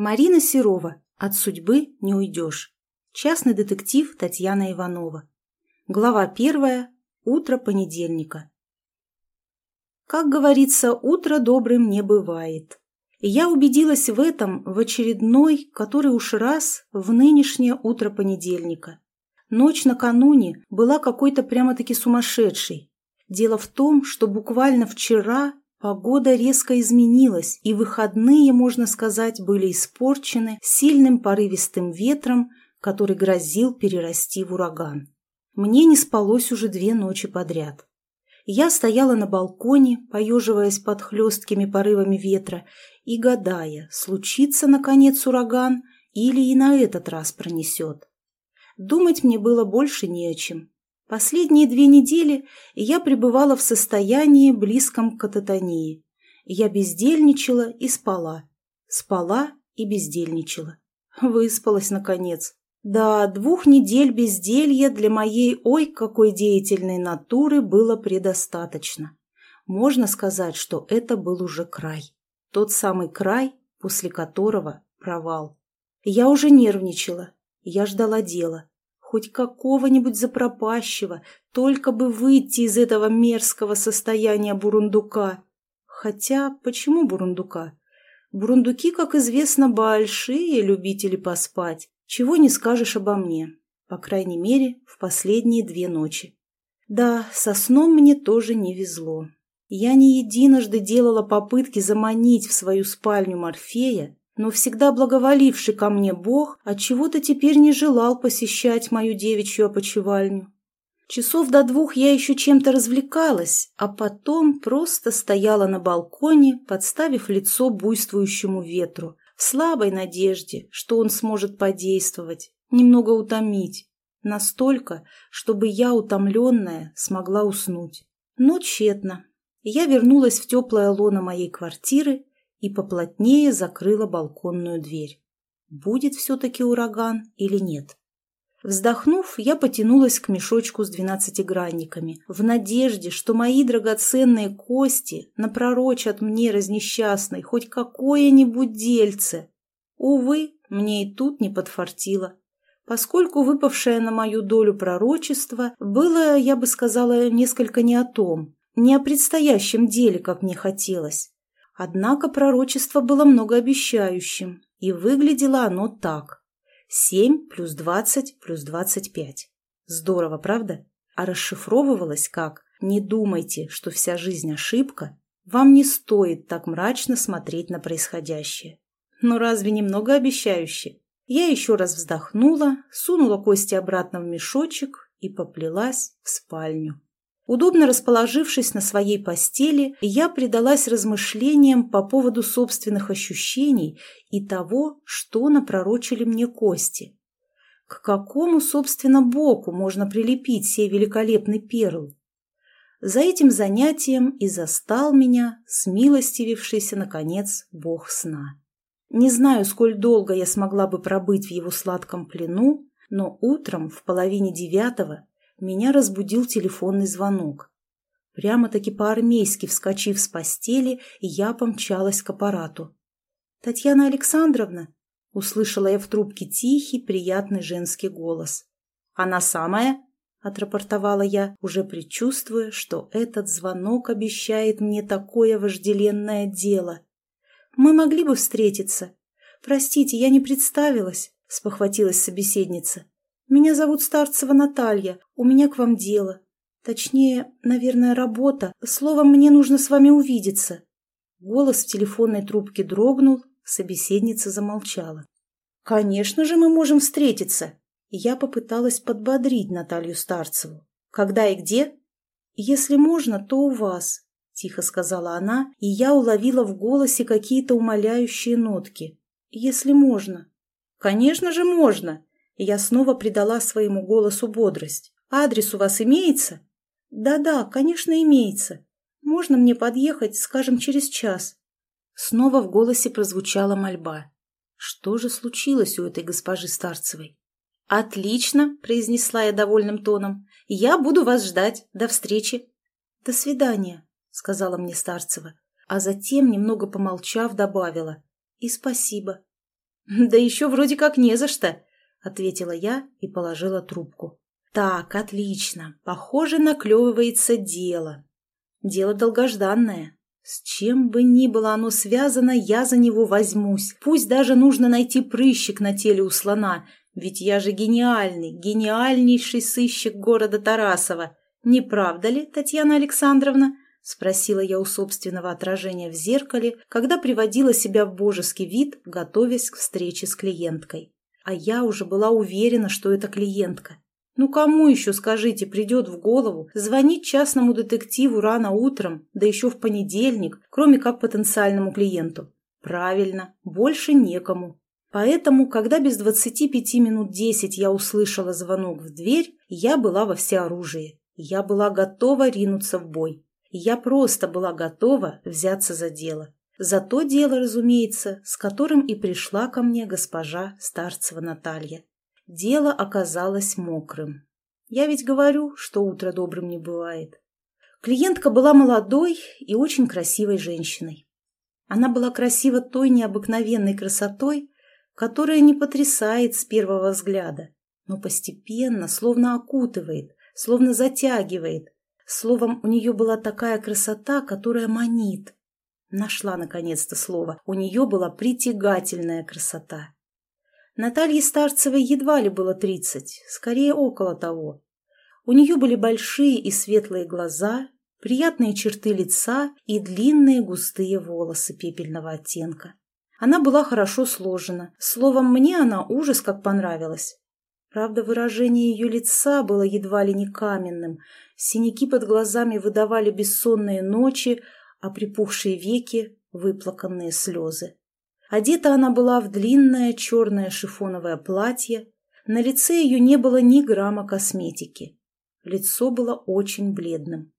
Марина Серова. От судьбы не уйдешь. Частный детектив Татьяна Иванова. Глава первая. Утро понедельника. Как говорится, утро добрым не бывает. Я убедилась в этом в очередной, который уж раз, в нынешнее утро понедельника. Ночь накануне была какой-то прямо-таки сумасшедшей. Дело в том, что буквально вчера Погода резко изменилась, и выходные, можно сказать, были испорчены сильным порывистым ветром, который грозил перерасти в ураган. Мне не спалось уже две ночи подряд. Я стояла на балконе, поеживаясь под хлесткими порывами ветра и гадая, случится, наконец, ураган или и на этот раз пронесет. Думать мне было больше не о чем. Последние две недели я пребывала в состоянии, близком к кататонии. Я бездельничала и спала. Спала и бездельничала. Выспалась, наконец. Да, двух недель безделья для моей ой какой деятельной натуры было предостаточно. Можно сказать, что это был уже край. Тот самый край, после которого провал. Я уже нервничала. Я ждала дела. Хоть какого-нибудь запропащего, только бы выйти из этого мерзкого состояния бурундука. Хотя, почему бурундука? Бурундуки, как известно, большие любители поспать. Чего не скажешь обо мне. По крайней мере, в последние две ночи. Да, со сном мне тоже не везло. Я не единожды делала попытки заманить в свою спальню Морфея, но всегда благоволивший ко мне Бог отчего-то теперь не желал посещать мою девичью опочивальню. Часов до двух я еще чем-то развлекалась, а потом просто стояла на балконе, подставив лицо буйствующему ветру, в слабой надежде, что он сможет подействовать, немного утомить, настолько, чтобы я, утомленная, смогла уснуть. Но тщетно. Я вернулась в теплое лоно моей квартиры и поплотнее закрыла балконную дверь. Будет все-таки ураган или нет? Вздохнув, я потянулась к мешочку с двенадцатигранниками, в надежде, что мои драгоценные кости напророчат мне разнесчастной хоть какое-нибудь дельце. Увы, мне и тут не подфартило, поскольку выпавшее на мою долю пророчество было, я бы сказала, несколько не о том, не о предстоящем деле, как мне хотелось. Однако пророчество было многообещающим, и выглядело оно так. Семь плюс двадцать плюс двадцать пять. Здорово, правда? А расшифровывалось как «Не думайте, что вся жизнь ошибка, вам не стоит так мрачно смотреть на происходящее». Ну разве немного обещающе? Я еще раз вздохнула, сунула кости обратно в мешочек и поплелась в спальню. Удобно расположившись на своей постели, я предалась размышлениям по поводу собственных ощущений и того, что напророчили мне кости. К какому, собственно, боку можно прилепить сей великолепный перл? За этим занятием и застал меня, смилостивившийся, наконец, бог сна. Не знаю, сколь долго я смогла бы пробыть в его сладком плену, но утром в половине девятого меня разбудил телефонный звонок. Прямо-таки по-армейски вскочив с постели, я помчалась к аппарату. «Татьяна Александровна?» — услышала я в трубке тихий, приятный женский голос. «Она самая?» — отрапортовала я, уже предчувствуя, что этот звонок обещает мне такое вожделенное дело. «Мы могли бы встретиться. Простите, я не представилась», — спохватилась собеседница. Меня зовут Старцева Наталья, у меня к вам дело. Точнее, наверное, работа. Словом, мне нужно с вами увидеться». Голос в телефонной трубке дрогнул, собеседница замолчала. «Конечно же мы можем встретиться!» Я попыталась подбодрить Наталью Старцеву. «Когда и где?» «Если можно, то у вас», — тихо сказала она, и я уловила в голосе какие-то умоляющие нотки. «Если можно». «Конечно же можно!» Я снова придала своему голосу бодрость. «Адрес у вас имеется?» «Да-да, конечно, имеется. Можно мне подъехать, скажем, через час?» Снова в голосе прозвучала мольба. Что же случилось у этой госпожи Старцевой? «Отлично!» – произнесла я довольным тоном. «Я буду вас ждать. До встречи!» «До свидания!» – сказала мне Старцева, а затем, немного помолчав, добавила. «И спасибо!» Да еще вроде как не за что, ответила я и положила трубку. Так, отлично. Похоже, наклевывается дело. Дело долгожданное. С чем бы ни было оно связано, я за него возьмусь. Пусть даже нужно найти прыщик на теле у слона, ведь я же гениальный, гениальнейший сыщик города Тарасова. Не правда ли, Татьяна Александровна? — спросила я у собственного отражения в зеркале, когда приводила себя в божеский вид, готовясь к встрече с клиенткой. А я уже была уверена, что это клиентка. Ну кому еще, скажите, придет в голову звонить частному детективу рано утром, да еще в понедельник, кроме как потенциальному клиенту? Правильно, больше некому. Поэтому, когда без двадцати пяти минут десять я услышала звонок в дверь, я была во всеоружии. Я была готова ринуться в бой. Я просто была готова взяться за дело. За то дело, разумеется, с которым и пришла ко мне госпожа Старцева Наталья. Дело оказалось мокрым. Я ведь говорю, что утро добрым не бывает. Клиентка была молодой и очень красивой женщиной. Она была красива той необыкновенной красотой, которая не потрясает с первого взгляда, но постепенно словно окутывает, словно затягивает. Словом, у нее была такая красота, которая манит. Нашла наконец-то слово. У нее была притягательная красота. Наталье Старцевой едва ли было тридцать, скорее около того. У нее были большие и светлые глаза, приятные черты лица и длинные густые волосы пепельного оттенка. Она была хорошо сложена. Словом, мне она ужас как понравилась. Правда, выражение ее лица было едва ли не каменным. Синяки под глазами выдавали бессонные ночи, а припухшие веки — выплаканные слезы. Одета она была в длинное черное шифоновое платье, на лице ее не было ни грамма косметики. Лицо было очень бледным.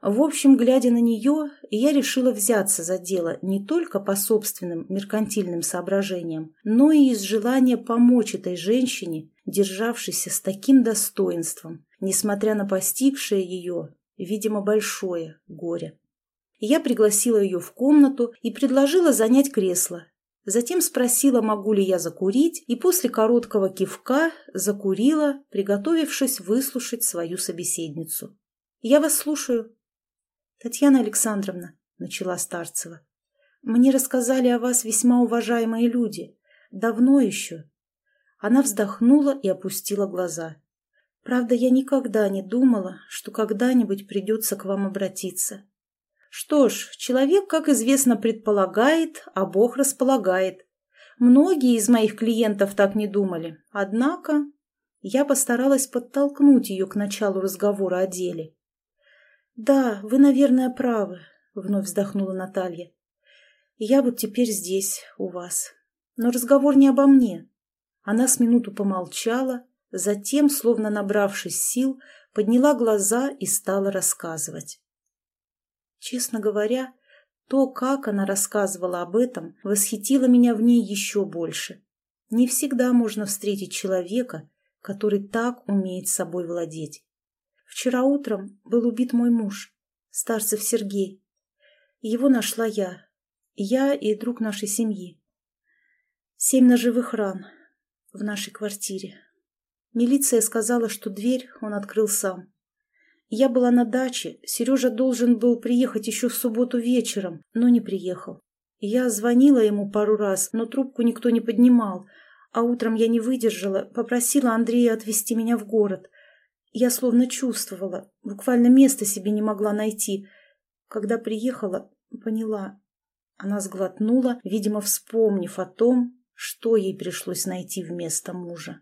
В общем, глядя на нее, я решила взяться за дело не только по собственным меркантильным соображениям, но и из желания помочь этой женщине, державшейся с таким достоинством, несмотря на постигшее ее, видимо, большое горе. Я пригласила ее в комнату и предложила занять кресло, Затем спросила, могу ли я закурить, и после короткого кивка закурила, приготовившись выслушать свою собеседницу. «Я вас слушаю». «Татьяна Александровна», — начала Старцева, — «мне рассказали о вас весьма уважаемые люди. Давно еще». Она вздохнула и опустила глаза. «Правда, я никогда не думала, что когда-нибудь придется к вам обратиться. Что ж, человек, как известно, предполагает, а Бог располагает. Многие из моих клиентов так не думали. Однако я постаралась подтолкнуть ее к началу разговора о деле. «Да, вы, наверное, правы», — вновь вздохнула Наталья. «Я вот теперь здесь, у вас. Но разговор не обо мне». Она с минуту помолчала, затем, словно набравшись сил, подняла глаза и стала рассказывать. Честно говоря, то, как она рассказывала об этом, восхитило меня в ней еще больше. Не всегда можно встретить человека, который так умеет собой владеть. Вчера утром был убит мой муж, Старцев Сергей. Его нашла я, я и друг нашей семьи. Семь ножевых ран в нашей квартире. Милиция сказала, что дверь он открыл сам. Я была на даче, Сережа должен был приехать еще в субботу вечером, но не приехал. Я звонила ему пару раз, но трубку никто не поднимал, а утром я не выдержала, попросила Андрея отвезти меня в город. Я словно чувствовала, буквально места себе не могла найти. Когда приехала, поняла. Она сглотнула, видимо, вспомнив о том, что ей пришлось найти вместо мужа.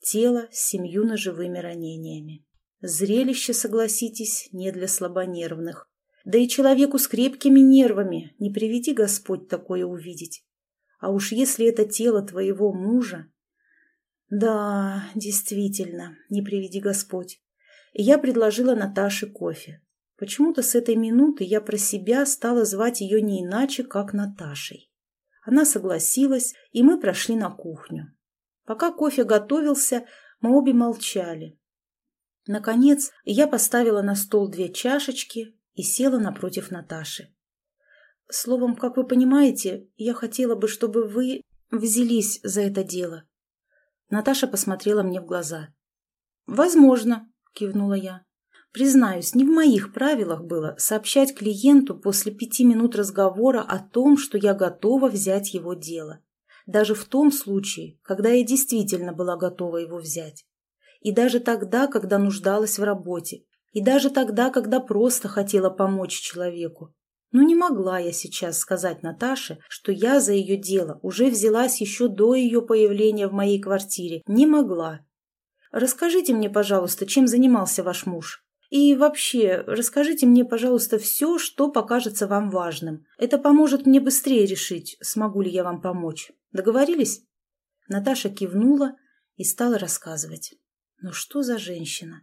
Тело с семью ножевыми ранениями. Зрелище, согласитесь, не для слабонервных. Да и человеку с крепкими нервами не приведи Господь такое увидеть. А уж если это тело твоего мужа... Да, действительно, не приведи Господь. И я предложила Наташе кофе. Почему-то с этой минуты я про себя стала звать ее не иначе, как Наташей. Она согласилась, и мы прошли на кухню. Пока кофе готовился, мы обе молчали, Наконец, я поставила на стол две чашечки и села напротив Наташи. Словом, как вы понимаете, я хотела бы, чтобы вы... взялись за это дело?» Наташа посмотрела мне в глаза. «Возможно», — кивнула я. Признаюсь, не в моих правилах было сообщать клиенту после пяти минут разговора о том, что я готова взять его дело. Даже в том случае, когда я действительно была готова его взять. И даже тогда, когда нуждалась в работе. И даже тогда, когда просто хотела помочь человеку. Но не могла я сейчас сказать Наташе, что я за ее дело уже взялась еще до ее появления в моей квартире. Не могла. «Расскажите мне, пожалуйста, чем занимался ваш муж?» И вообще, расскажите мне, пожалуйста, все, что покажется вам важным. Это поможет мне быстрее решить, смогу ли я вам помочь. Договорились?» Наташа кивнула и стала рассказывать. «Ну что за женщина?»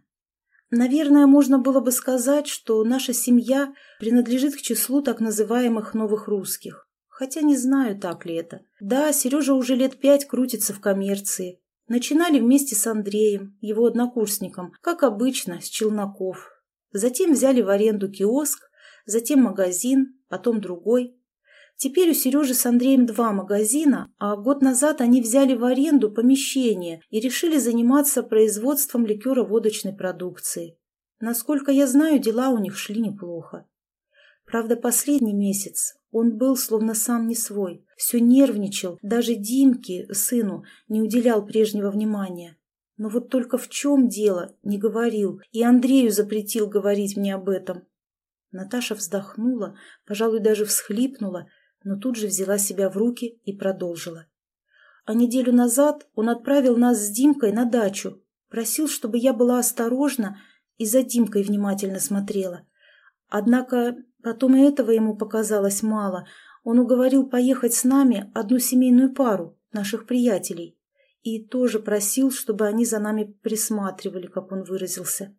Наверное, можно было бы сказать, что наша семья принадлежит к числу так называемых новых русских. Хотя не знаю, так ли это. Да, Сережа уже лет пять крутится в коммерции, Начинали вместе с Андреем, его однокурсником, как обычно, с Челноков. Затем взяли в аренду киоск, затем магазин, потом другой. Теперь у Сережи с Андреем два магазина, а год назад они взяли в аренду помещение и решили заниматься производством ликеро-водочной продукции. Насколько я знаю, дела у них шли неплохо. Правда, последний месяц он был словно сам не свой, все нервничал, даже Димке, сыну, не уделял прежнего внимания. Но вот только в чем дело, не говорил, и Андрею запретил говорить мне об этом. Наташа вздохнула, пожалуй, даже всхлипнула, но тут же взяла себя в руки и продолжила. А неделю назад он отправил нас с Димкой на дачу, просил, чтобы я была осторожна и за Димкой внимательно смотрела. Однако Потом и этого ему показалось мало. Он уговорил поехать с нами одну семейную пару, наших приятелей, и тоже просил, чтобы они за нами присматривали, как он выразился.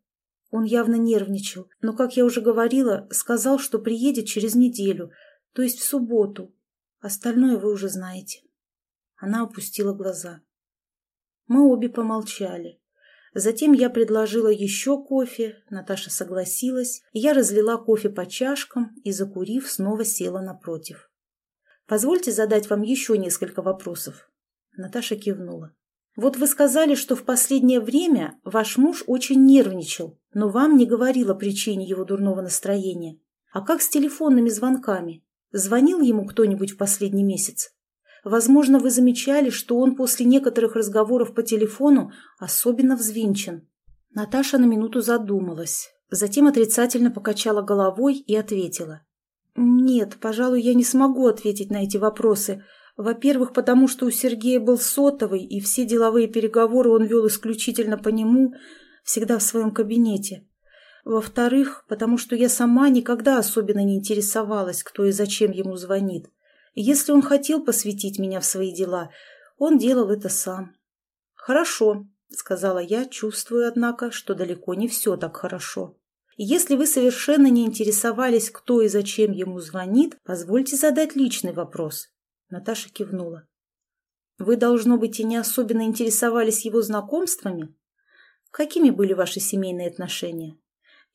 Он явно нервничал, но, как я уже говорила, сказал, что приедет через неделю, то есть в субботу. Остальное вы уже знаете. Она опустила глаза. Мы обе помолчали. Затем я предложила еще кофе, Наташа согласилась, я разлила кофе по чашкам и, закурив, снова села напротив. «Позвольте задать вам еще несколько вопросов». Наташа кивнула. «Вот вы сказали, что в последнее время ваш муж очень нервничал, но вам не говорил о причине его дурного настроения. А как с телефонными звонками? Звонил ему кто-нибудь в последний месяц?» Возможно, вы замечали, что он после некоторых разговоров по телефону особенно взвинчен. Наташа на минуту задумалась, затем отрицательно покачала головой и ответила. «Нет, пожалуй, я не смогу ответить на эти вопросы. Во-первых, потому что у Сергея был сотовый, и все деловые переговоры он вел исключительно по нему, всегда в своем кабинете. Во-вторых, потому что я сама никогда особенно не интересовалась, кто и зачем ему звонит. Если он хотел посвятить меня в свои дела, он делал это сам. «Хорошо», — сказала я, чувствую, однако, что далеко не все так хорошо. «Если вы совершенно не интересовались, кто и зачем ему звонит, позвольте задать личный вопрос». Наташа кивнула. «Вы, должно быть, и не особенно интересовались его знакомствами? Какими были ваши семейные отношения?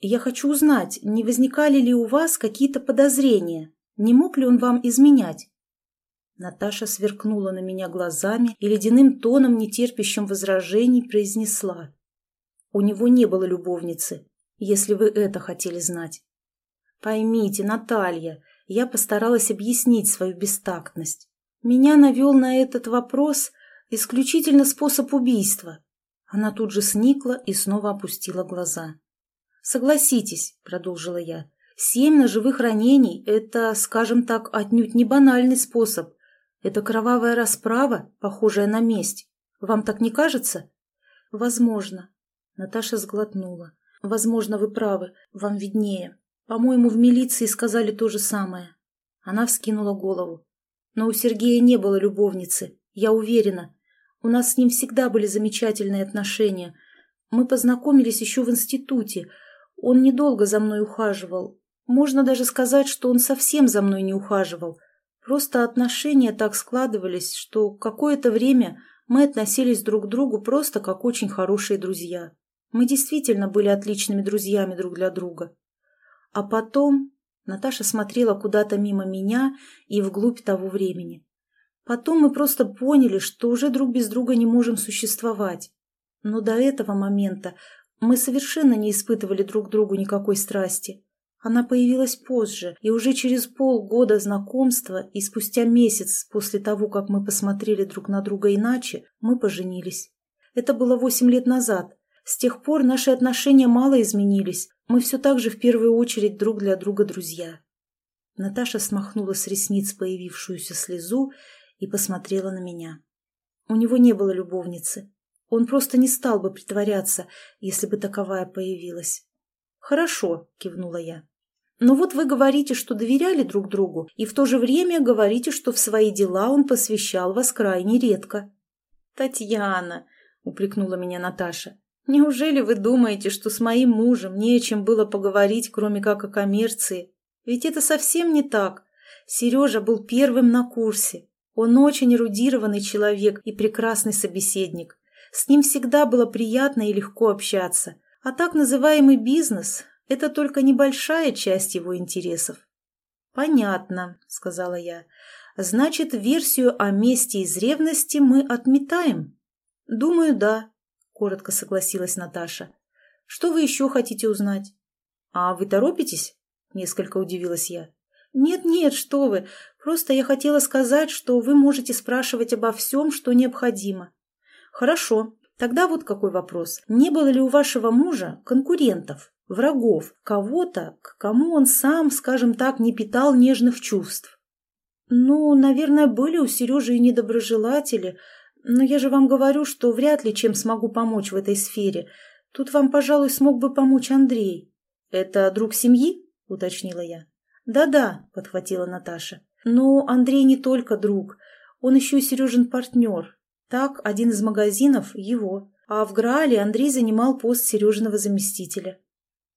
Я хочу узнать, не возникали ли у вас какие-то подозрения, не мог ли он вам изменять?» Наташа сверкнула на меня глазами и ледяным тоном, нетерпящим возражений, произнесла. «У него не было любовницы, если вы это хотели знать. Поймите, Наталья, я постаралась объяснить свою бестактность. Меня навел на этот вопрос исключительно способ убийства». Она тут же сникла и снова опустила глаза. «Согласитесь», — продолжила я, Семь ножевых ранений – это, скажем так, отнюдь не банальный способ. Это кровавая расправа, похожая на месть. Вам так не кажется? Возможно. Наташа сглотнула. Возможно, вы правы. Вам виднее. По-моему, в милиции сказали то же самое. Она вскинула голову. Но у Сергея не было любовницы. Я уверена. У нас с ним всегда были замечательные отношения. Мы познакомились еще в институте. Он недолго за мной ухаживал, можно даже сказать, что он совсем за мной не ухаживал. Просто отношения так складывались, что какое-то время мы относились друг к другу просто как очень хорошие друзья. Мы действительно были отличными друзьями друг для друга. А потом Наташа смотрела куда-то мимо меня и вглубь того времени. Потом мы просто поняли, что уже друг без друга не можем существовать. Но до этого момента мы совершенно не испытывали друг другу никакой страсти. Она появилась позже, и уже через полгода знакомства и спустя месяц после того, как мы посмотрели друг на друга иначе, мы поженились. Это было восемь лет назад. С тех пор наши отношения мало изменились. Мы все так же в первую очередь друг для друга друзья. Наташа смахнула с ресниц появившуюся слезу и посмотрела на меня. У него не было любовницы. Он просто не стал бы притворяться, если бы таковая появилась. «Хорошо», — кивнула я. «Но вот вы говорите, что доверяли друг другу, и в то же время говорите, что в свои дела он посвящал вас крайне редко». «Татьяна», — упрекнула меня Наташа, — «неужели вы думаете, что с моим мужем не о чем было поговорить, кроме как о коммерции? Ведь это совсем не так. Сережа был первым на курсе. Он очень эрудированный человек и прекрасный собеседник. С ним всегда было приятно и легко общаться. А так называемый бизнес – это только небольшая часть его интересов. «Понятно», – сказала я. «Значит, версию о месте из ревности мы отметаем?» «Думаю, да», – коротко согласилась Наташа. «Что вы еще хотите узнать?» «А вы торопитесь?» – несколько удивилась я. «Нет-нет, что вы, просто я хотела сказать, что вы можете спрашивать обо всем, что необходимо». «Хорошо, тогда вот какой вопрос. Не было ли у вашего мужа конкурентов, врагов, кого-то, к кому он сам, скажем так, не питал нежных чувств?» «Ну, наверное, были у Сережи и недоброжелатели, но я же вам говорю, что вряд ли чем смогу помочь в этой сфере. Тут вам, пожалуй, смог бы помочь Андрей». «Это друг семьи?» – уточнила я. «Да-да», — подхватила Наташа. «Но Андрей не только друг, он еще и Сережин партнер. Так, один из магазинов — его. А в Граале Андрей занимал пост Сережиного заместителя».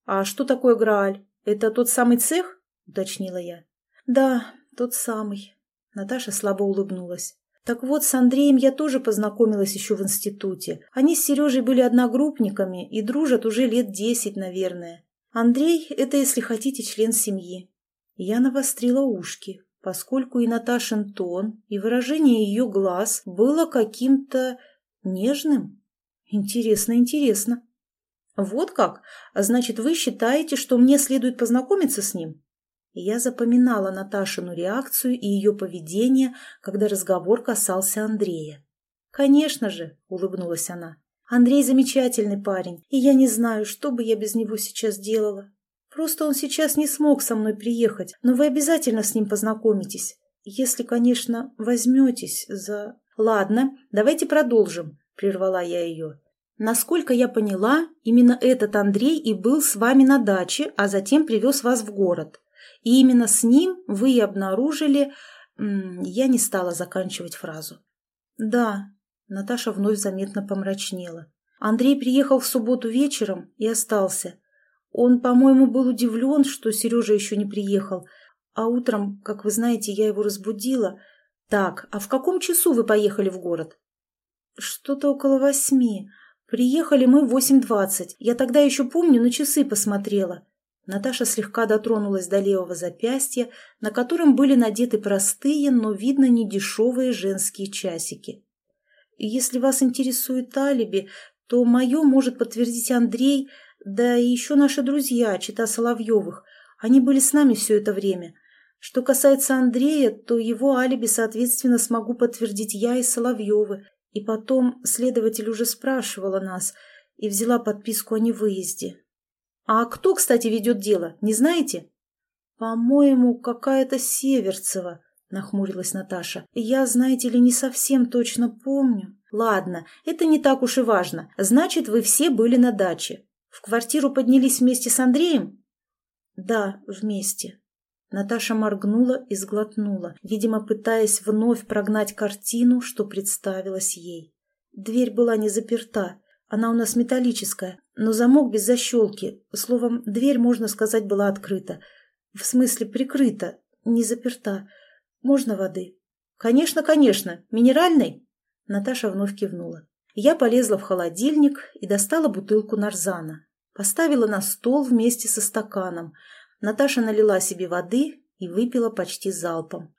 «А что такое Грааль? Это тот самый цех?» — уточнила я. «Да, тот самый». Наташа слабо улыбнулась. Так вот, с Андреем я тоже познакомилась еще в институте. Они с Сережей были одногруппниками и дружат уже лет десять, наверное. Андрей – это, если хотите, член семьи. Я навострила ушки, поскольку и Наташин тон, и выражение ее глаз было каким-то нежным. Интересно, интересно. Вот как? Значит, вы считаете, что мне следует познакомиться с ним? Я запоминала Наташину реакцию и ее поведение, когда разговор касался Андрея. «Конечно же», — улыбнулась она. «Андрей замечательный парень, и я не знаю, что бы я без него сейчас делала. Просто он сейчас не смог со мной приехать, но вы обязательно с ним познакомитесь. Если, конечно, возьметесь за... Ладно, давайте продолжим, прервала я ее. Насколько я поняла, именно этот Андрей и был с вами на даче, а затем привез вас в город. И именно с ним вы и обнаружили... Я не стала заканчивать фразу. Да, Наташа вновь заметно помрачнела. Андрей приехал в субботу вечером и остался. Он, по-моему, был удивлен, что Сережа еще не приехал. А утром, как вы знаете, я его разбудила. Так, а в каком часу вы поехали в город? Что-то около восьми. Приехали мы в восемь двадцать. Я тогда еще помню, на часы посмотрела. Наташа слегка дотронулась до левого запястья, на котором были надеты простые, но, видно, не дешевые женские часики. Если вас интересует алиби, то мое может подтвердить Андрей, да и еще наши друзья, чита Соловьевых. Они были с нами все это время. Что касается Андрея, то его алиби, соответственно, смогу подтвердить я и Соловьевы. И потом следователь уже спрашивала нас и взяла подписку о невыезде. А кто, кстати, ведет дело, не знаете? По-моему, какая-то Северцева, нахмурилась Наташа. Я, знаете ли, не совсем точно помню. Ладно, это не так уж и важно. Значит, вы все были на даче. В квартиру поднялись вместе с Андреем? Да, вместе. Наташа моргнула и сглотнула, видимо, пытаясь вновь прогнать картину, что представилась ей. Дверь была не заперта, она у нас металлическая, но замок без защелки. Словом, дверь, можно сказать, была открыта. В смысле, прикрыта, не заперта. Можно воды? Конечно, конечно. Минеральной? Наташа вновь кивнула. Я полезла в холодильник и достала бутылку нарзана. Поставила на стол вместе со стаканом. Наташа налила себе воды и выпила почти залпом.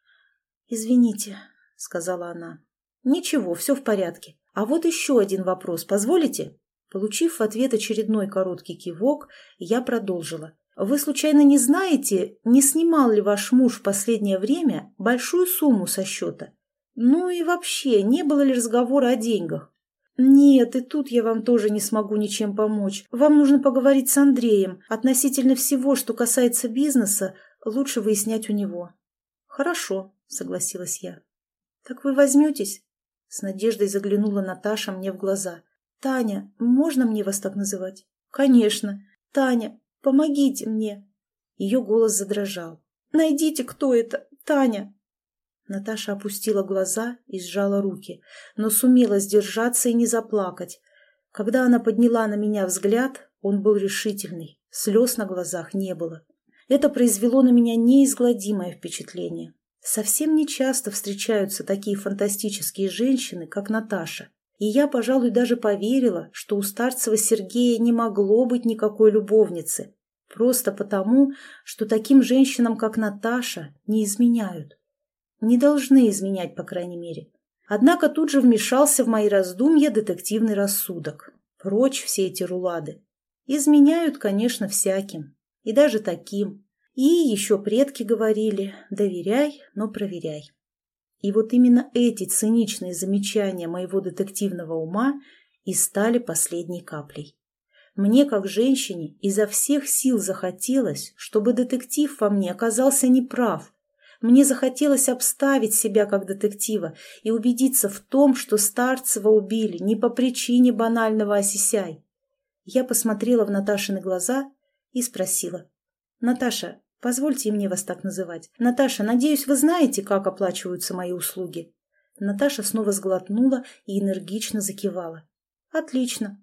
«Извините», — сказала она. «Ничего, все в порядке. А вот еще один вопрос, позволите?» Получив в ответ очередной короткий кивок, я продолжила. «Вы случайно не знаете, не снимал ли ваш муж в последнее время большую сумму со счета? Ну и вообще, не было ли разговора о деньгах?» «Нет, и тут я вам тоже не смогу ничем помочь. Вам нужно поговорить с Андреем. Относительно всего, что касается бизнеса, лучше выяснять у него». «Хорошо», — согласилась я. «Так вы возьметесь?» С надеждой заглянула Наташа мне в глаза. «Таня, можно мне вас так называть?» «Конечно. Таня, помогите мне!» Ее голос задрожал. «Найдите, кто это! Таня!» Наташа опустила глаза и сжала руки, но сумела сдержаться и не заплакать. Когда она подняла на меня взгляд, он был решительный, слез на глазах не было. Это произвело на меня неизгладимое впечатление. Совсем не часто встречаются такие фантастические женщины, как Наташа. И я, пожалуй, даже поверила, что у Старцева Сергея не могло быть никакой любовницы. Просто потому, что таким женщинам, как Наташа, не изменяют. Не должны изменять, по крайней мере. Однако тут же вмешался в мои раздумья детективный рассудок. Прочь все эти рулады. Изменяют, конечно, всяким. И даже таким. И еще предки говорили «доверяй, но проверяй». И вот именно эти циничные замечания моего детективного ума и стали последней каплей. Мне, как женщине, изо всех сил захотелось, чтобы детектив во мне оказался неправ. Мне захотелось обставить себя как детектива и убедиться в том, что Старцева убили не по причине банального осисяй. Я посмотрела в Наташины глаза и спросила. «Наташа, Позвольте мне вас так называть. Наташа, надеюсь, вы знаете, как оплачиваются мои услуги?» Наташа снова сглотнула и энергично закивала. «Отлично.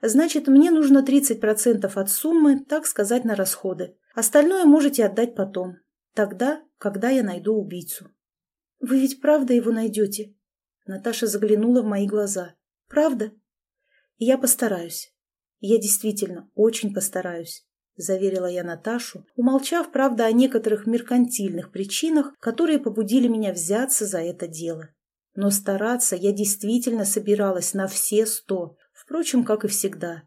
Значит, мне нужно 30% от суммы, так сказать, на расходы. Остальное можете отдать потом. Тогда, когда я найду убийцу». «Вы ведь правда его найдете?» Наташа заглянула в мои глаза. «Правда?» «Я постараюсь. Я действительно очень постараюсь. — заверила я Наташу, умолчав, правда, о некоторых меркантильных причинах, которые побудили меня взяться за это дело. Но стараться я действительно собиралась на все сто, впрочем, как и всегда.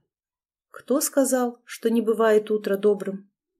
Кто сказал, что не бывает утро добрым?